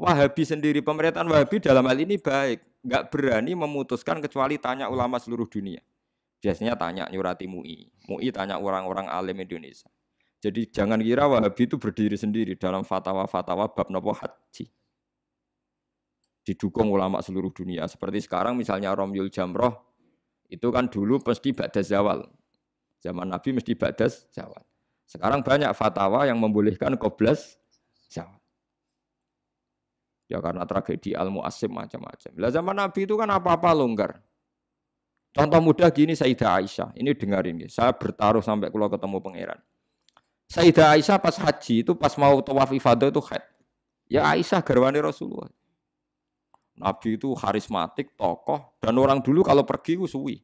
Wahabi sendiri, pemerintahan Wahabi dalam hal ini baik, nggak berani memutuskan kecuali tanya ulama seluruh dunia. Biasanya tanya nyurati MUI, MUI tanya orang-orang alim Indonesia. Jadi jangan kira Wahabi itu berdiri sendiri dalam fatwa-fatwa bab nopo haji. Didukung ulama seluruh dunia. Seperti sekarang misalnya Romyul Jamroh, itu kan dulu pasti badas zawal. Zaman Nabi mesti badas zawal. Sekarang banyak fatwa yang membolehkan koblas zawal. Ya karena tragedi Al-Mu'asim macam-macam. Lah zaman Nabi itu kan apa-apa longgar. Contoh mudah gini Sayyidah Aisyah. Ini dengarin ya. Saya bertaruh sampai kalau ketemu pangeran. Sayyidah Aisyah pas haji itu pas mau tawaf ifadah itu haid. Ya Aisyah garwani Rasulullah. Nabi itu karismatik, tokoh, dan orang dulu kalau pergi itu suwi.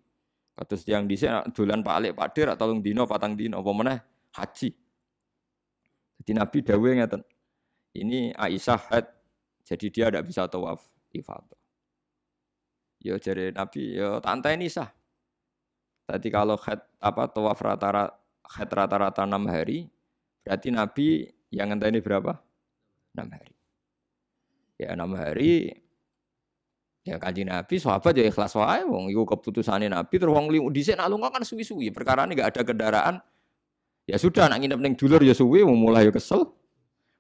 Kados yang di sini dolan Pak Alik Pak Dir atau dino patang dino apa meneh haji. Jadi Nabi dawuh ngeten. Ini Aisyah haid jadi dia tidak bisa tawaf ifadah. Ya jadi Nabi, tante ini sah. Tadi kalau head apa tawaf rata-rata rata-rata enam hari, berarti Nabi yang ini berapa? Enam hari. Ya enam hari, ya kanji Nabi, sahabat ya ikhlas wae, wong itu keputusannya Nabi, terus wong limu sini alung kan suwi-suwi, perkara ini gak ada kendaraan, ya sudah, nak nginep neng dulur ya suwi, mulai ya kesel,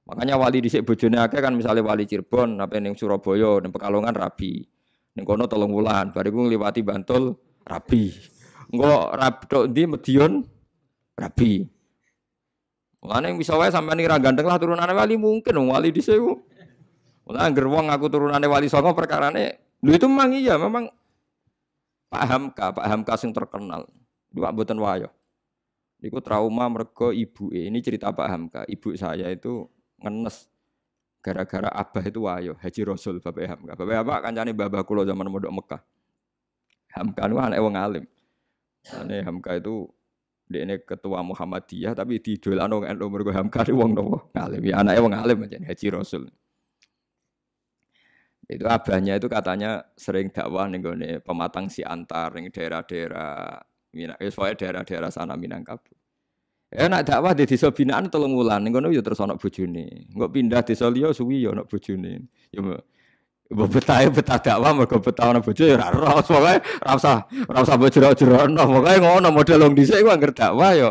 Makanya wali dhisik bojone akeh kan misalnya wali Cirebon, apa ning Surabaya, ning Pekalongan rabi. Ning kono telung wulan, bariku ngliwati Bantul rabi. Engko rabi tok ndi Medion rabi. Mulane bisa wae sampean ora ganteng lah turunane wali mungkin wali ku. Mulane angger wong aku turunane wali songo perkarane lho itu memang iya memang Pak Hamka, Pak Hamka sing terkenal. Dua mboten wayo. Niku trauma mergo ibu ini cerita Pak Hamka, ibu saya itu ngenes gara-gara abah itu wayo Haji Rasul Bapak Hamka. Bapak Hamka kancane babah kula zaman modok Mekah. Hamka itu anak wong alim. Ane Hamka itu dia ini ketua Muhammadiyah tapi di didolano NU mergo Hamka itu wong nopo ngalim. Ya anaknya wong alim aja Haji Rasul. Itu abahnya itu katanya sering dakwah nih pematang si antar nih daerah-daerah Minang, eh, daerah-daerah sana Minangkabau. Ya nak dakwah di desa binaan tolong wulan, ngono ya terus ana bojone. Engko pindah desa liya suwi ya ana bojone. Ya betah betah dakwah mergo betah ana bojo ya ora ora pokoke ora usah ora usah. Pokoke ngono model wong dhisik ku anggere dakwah ya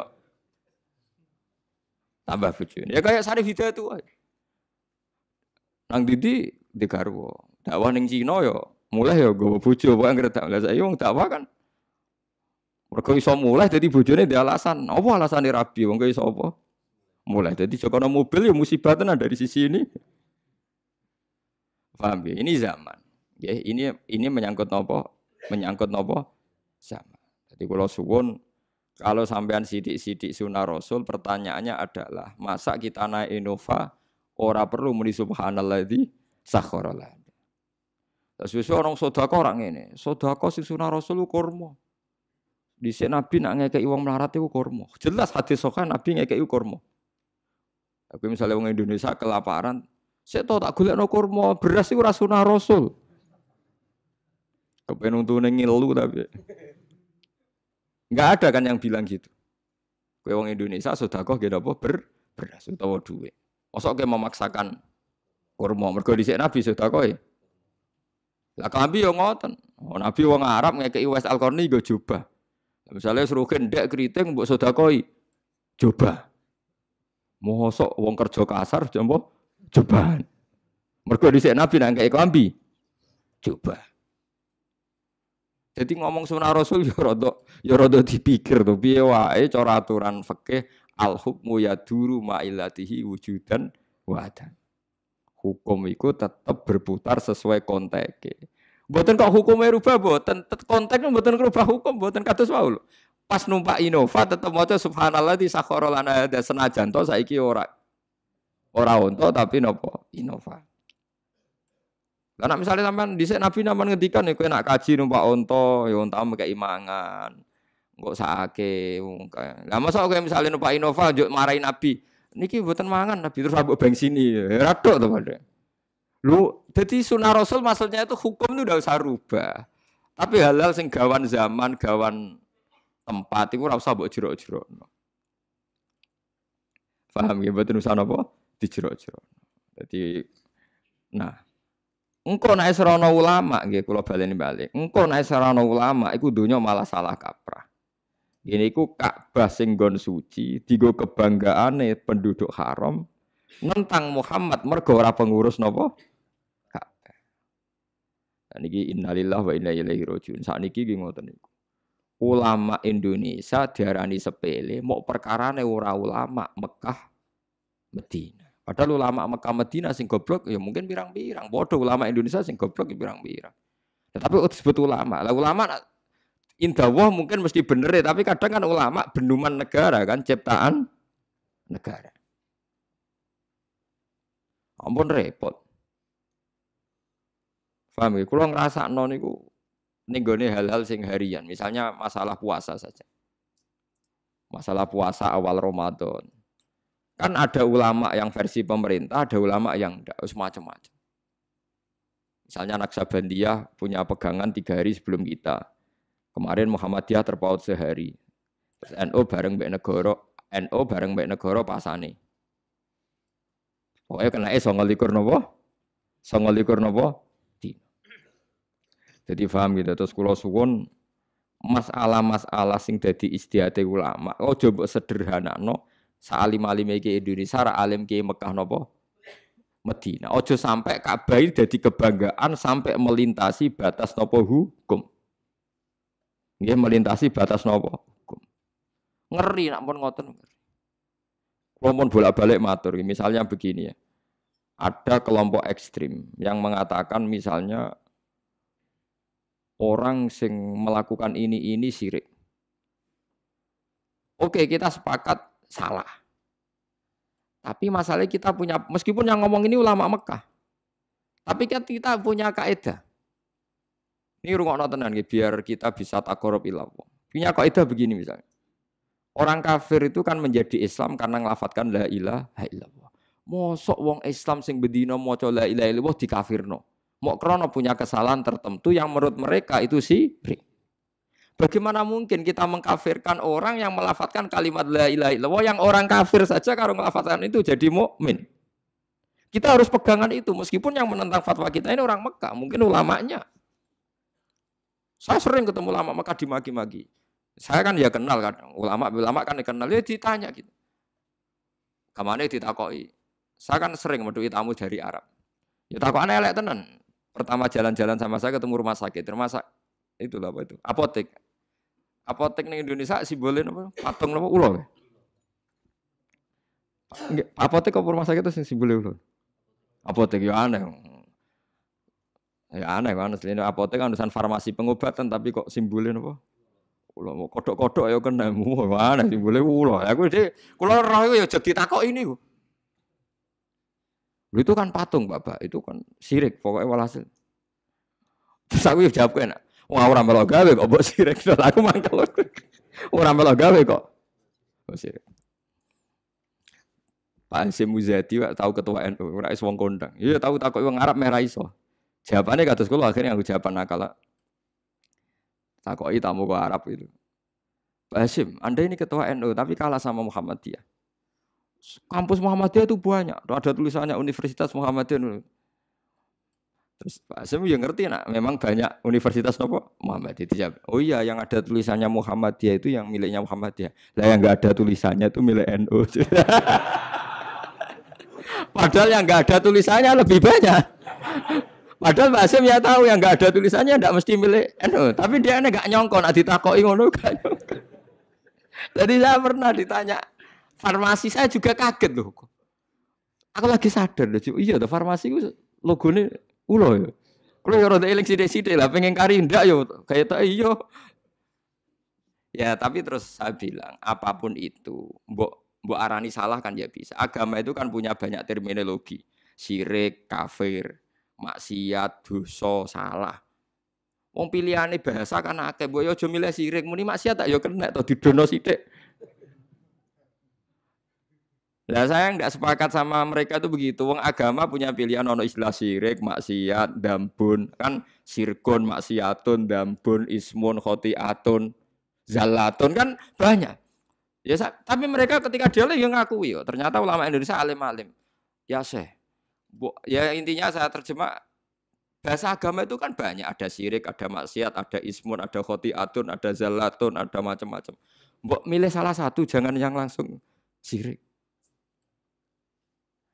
tambah bojone. Ya Sarif Hidayat tuh. Nang Didi di garwo. Dakwah ning Cina ya mulai ya gue bojo pokoke anggere dakwah. Lah saiki wong dakwah kan mereka iso mulai jadi bojone dia alasan. Apa alasane rabi wong iso apa? Mulai jadi jokono mobil ya musibah tenan dari sisi ini. Paham ya? Ini zaman. Ya, ini ini menyangkut nopo? Menyangkut nopo? Zaman. Jadi kalau suwun kalau sampean sidik-sidik sunnah Rasul, pertanyaannya adalah masa kita naik Innova ora perlu muni subhanalladzi sakhara Terus orang sodako orang ini, sodako si sunnah Rasul kurma. Di sini Nabi nak ngekei uang melarat itu kormo. Jelas hadis sokan Nabi ngekei kormo. Tapi misalnya orang Indonesia kelaparan, saya tahu tak gula no kormo beras itu rasunah Rasul. Kepen untuk ngilu tapi nggak ada kan yang bilang gitu. Kue orang Indonesia sudah kok gitu apa ber beras atau duit. Masuk ke memaksakan kormo. Mereka di Nabi sudah kok ya. Lah kami yang ngoten. Oh, Nabi wong Arab ngekei Wes Al-Qarni go jubah. Misalnya suruh kendek keriting buat sodakoi, coba. Mosok wong kerja kasar coba. Mereka di Nabi nang kambi, coba. Jadi ngomong sunnah Rasul ya rada ya rada dipikir tuh piye wae cara aturan fikih al hukmu ma illatihi wujudan wadan. Hukum itu tetap berputar sesuai konteksnya. Buatan kok hukumnya rubah, buatan konteksnya buatan rubah hukum, buatan kados wae Pas numpak Innova tetap maca subhanallah di sakhara lana ada senajan to saiki ora ora onto tapi nopo Innova. Karena misalnya sampean dhisik Nabi naman ngedikan nih, kowe nak kaji numpak onto, ya onta kayak imangan. Enggak sake Lah masa kowe misalnya numpak Innova njuk marahin Nabi. Niki buatan mangan Nabi terus ambek bengsini. Ya radok to padha. Jadi sunnah Rasul maksudnya itu hukum itu udah usah rubah. Tapi halal sing gawan zaman, gawan tempat itu ora usah mbok jero-jero. Paham ya betul usaha apa? Dijero-jero. Jadi Nah, engkau naik serono ulama, gitu kalau balik balik. Engkau naik serono ulama, iku dunia malah salah kaprah. Ini ku Ka'bah sing gon suci, digo kebanggaane penduduk haram, nentang Muhammad mergo ora pengurus Ka'bah. Dan ini innalillah wa inna ilaihi. Saat niki ngoten niku. Ulama Indonesia diarani sepele, mau perkara ora ulama Mekah Medina. Padahal ulama Mekah Medina sing goblok ya mungkin pirang-pirang. Bodoh ulama Indonesia sing goblok ya pirang-pirang. Tetapi disebut ulama. Lah ulama Indah wah mungkin mesti bener ya, tapi kadang kan ulama benduman negara kan, ciptaan negara. Ampun repot. Paham ya? Kalau ngerasa non itu nenggone hal-hal sing harian, misalnya masalah puasa saja. Masalah puasa awal Ramadan. Kan ada ulama yang versi pemerintah, ada ulama yang enggak, macam-macam. Misalnya Naksabandiyah punya pegangan tiga hari sebelum kita. Kemarin Muhammadiyah terpaut sehari. Terus NO bareng Mbak Negoro, NO bareng Mbak Negoro pasane. Pokoknya kena eh songo nopo? Songo nopo? Jadi paham gitu. Terus kalau suwon masalah-masalah sing dadi istiadat ulama. Oh coba sederhana no. Saalim alim ke Indonesia, ra alim ke Mekah nopo? Medina. Ojo sampai Ka'bah jadi kebanggaan sampai melintasi batas nopo hukum. Nggih melintasi batas nopo hukum. Ngeri nak pun ngoten. Kelompok bolak-balik matur, misalnya begini ya. Ada kelompok ekstrim yang mengatakan misalnya orang sing melakukan ini ini sirik. Oke, kita sepakat salah. Tapi masalahnya kita punya meskipun yang ngomong ini ulama Mekah. Tapi kan kita punya kaidah. Ini rungokno tenan biar kita bisa takorup ilah. Punya kaidah begini misalnya. Orang kafir itu kan menjadi Islam karena ngelafatkan la ilaha illallah. Mosok wong Islam sing bedino maca la ilaha illallah dikafirno. Mau krono punya kesalahan tertentu yang menurut mereka itu syirik. Bagaimana mungkin kita mengkafirkan orang yang melafatkan kalimat la ilaha illallah yang orang kafir saja kalau melafatkan itu jadi mukmin. Kita harus pegangan itu meskipun yang menentang fatwa kita ini orang Mekah, mungkin ulamanya. Saya sering ketemu ulama maka dimaki-maki. Saya kan ya kenal kan, ulama ulama kan dikenal ya ditanya gitu. Ke mana ditakoi? Saya kan sering mendui tamu dari Arab. Ya aneh elek tenan. Pertama jalan-jalan sama saya ketemu rumah sakit, rumah sakit itu apa itu? Apotek. Apotek nih Indonesia simbolnya apa? Patung apa? Ulo. Apotek apa rumah sakit itu simbolnya ulo? Apotek ya aneh. Ya aneh kan, aslinya apotek kan urusan farmasi pengobatan tapi kok simbolnya apa? Ulo mau kodok-kodok ya kena mu, mana simbolnya ulo. Aku deh, kalau roh ya jadi takok ini. Lu itu kan patung bapak, itu kan sirik pokoknya walhasil. Terus aku jawab kena, wah orang melok gawe kok buat sirik. Terus aku orang melok gawe kok. Oh sirik. Pak Hasim Muzadi tahu ketua NU, ora iso wong kondang. Iya tahu takut wong Arab merah iso. Jawabannya kata sekolah akhirnya aku jawaban nakal. Takoi tamu ke Arab itu. Pak Hashim, Anda ini ketua NU tapi kalah sama Muhammadiyah. Kampus Muhammadiyah itu banyak. Ada tulisannya Universitas Muhammadiyah. Terus Pak Hashim yang ngerti nak, memang banyak universitas nopo Muhammadiyah. Oh iya yang ada tulisannya Muhammadiyah itu yang miliknya Muhammadiyah. Lah yang nggak ada tulisannya itu milik NU. Padahal yang nggak ada tulisannya lebih banyak. Padahal Pak Hasim ya tahu yang nggak ada tulisannya tidak mesti milik NU, tapi dia nggak nyongkon, ditakoi ngono kan. Jadi saya pernah ditanya farmasi saya juga kaget loh. Aku lagi sadar loh, iya tuh farmasi itu logonya ulo ya. Kalau ya rada eling sidik-sidik lah, pengen kari ndak yo, kayak tak iyo. Ya tapi terus saya bilang apa pun itu, mbok mbok arani salah kan ya bisa. Agama itu kan punya banyak terminologi, sirik, kafir, maksiat, dosa, salah. Wong pilihane bahasa kan akeh, mbok yo aja milih muni maksiat tak yo kena to didono sithik. Lah saya nggak sepakat sama mereka itu begitu. Wong agama punya pilihan ono istilah sirik, maksiat, dambun, kan sirkun, maksiatun, dambun, ismun, khotiatun, zalatun kan banyak. Ya, tapi mereka ketika dia yang ngakui, ternyata ulama Indonesia alim-alim. Ya, Syekh, ya intinya saya terjemah bahasa agama itu kan banyak ada syirik, ada maksiat, ada ismun, ada khotiatun, ada zalatun, ada macam-macam. Mbok milih salah satu jangan yang langsung syirik.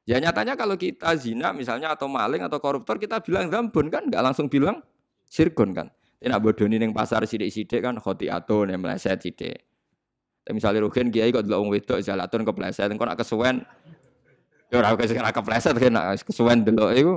Ya nyatanya kalau kita zina misalnya atau maling atau koruptor kita bilang zambun kan nggak langsung bilang sirkun kan. Tidak bodoni neng pasar sidik-sidik kan khotiatun yang meleset sidik. Tapi misalnya rugen kiai kok delok wong wedok zalatun kepleset engko nak kesuwen ya ora kepleset kan nak kesuwen delok iku